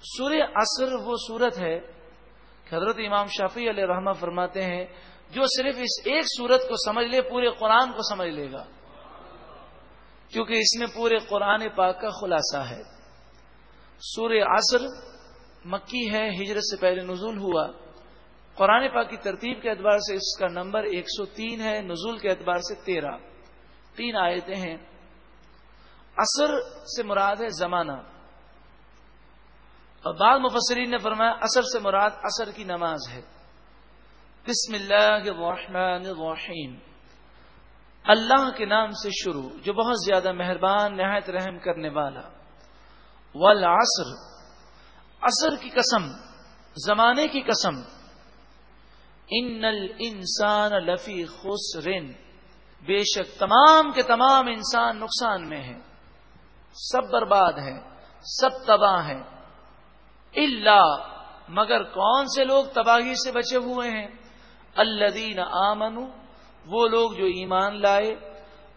سور اثر وہ صورت ہے کہ حضرت امام شافی علیہ رحمہ فرماتے ہیں، جو صرف اس ایک صورت کو سمجھ لے، پورے قرآن کو سمجھ لے گا۔ کیونکہ اس میں پورے قرآن پاک کا خلاصہ ہے۔ سور عصر مکی ہے، ہجرت سے پہلے نزول ہوا۔ قرآن پاک کی ترتیب کے اعتبار سے اس کا نمبر ایک سو تین ہے، نزول کے اعتبار سے تیرہ۔ تین آیتیں ہیں۔ اثر سے مراد ہے زمانہ۔ اور بعض مفسرین نے فرمایا اثر سے مراد اثر کی نماز ہے۔ بسم اللہ الرحمن الرحیم۔ اللہ کے نام سے شروع، جو بہت زیادہ مہربان، نہایت رحم کرنے والا۔ والعصر، عصر کی قسم، زمانے کی قسم۔ ان الانسان لفی خسر بے شک تمام کے تمام انسان نقصان میں ہیں۔ سب برباد ہیں، سب تباہ ہیں۔ اللہ مگر کون سے لوگ تباہی سے بچے ہوئے ہیں؟ الدین آمن وہ لوگ جو ایمان لائے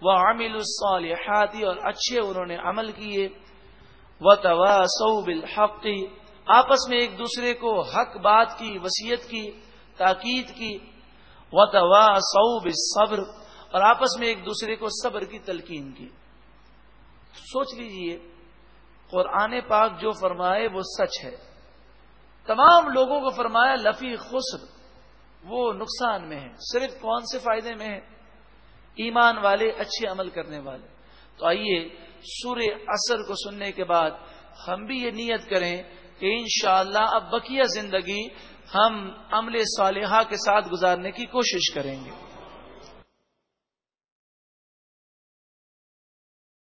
وہ عامل الصالحاتی اور اچھے انہوں نے عمل کیے وہ توا بالحق، آپس میں ایک دوسرے کو حق بات کی وسیعت کی، تاکید کی وہ توا صبر اور آپس میں ایک دوسرے کو صبر کی تلقین کی۔ سوچ لیجیے قرآن پاک جو فرمائے وہ سچ ہے۔ تمام لوگوں کو فرمایا، لفی خسر، وہ نقصان میں ہے صرف کون سے فائدے میں ہے ایمان والے، اچھے عمل کرنے والے۔ تو آئیے سور اثر کو سننے کے بعد ہم بھی یہ نیت کریں کہ انشاءاللہ اب بقیہ زندگی ہم عمل صالحہ کے ساتھ گزارنے کی کوشش کریں گے۔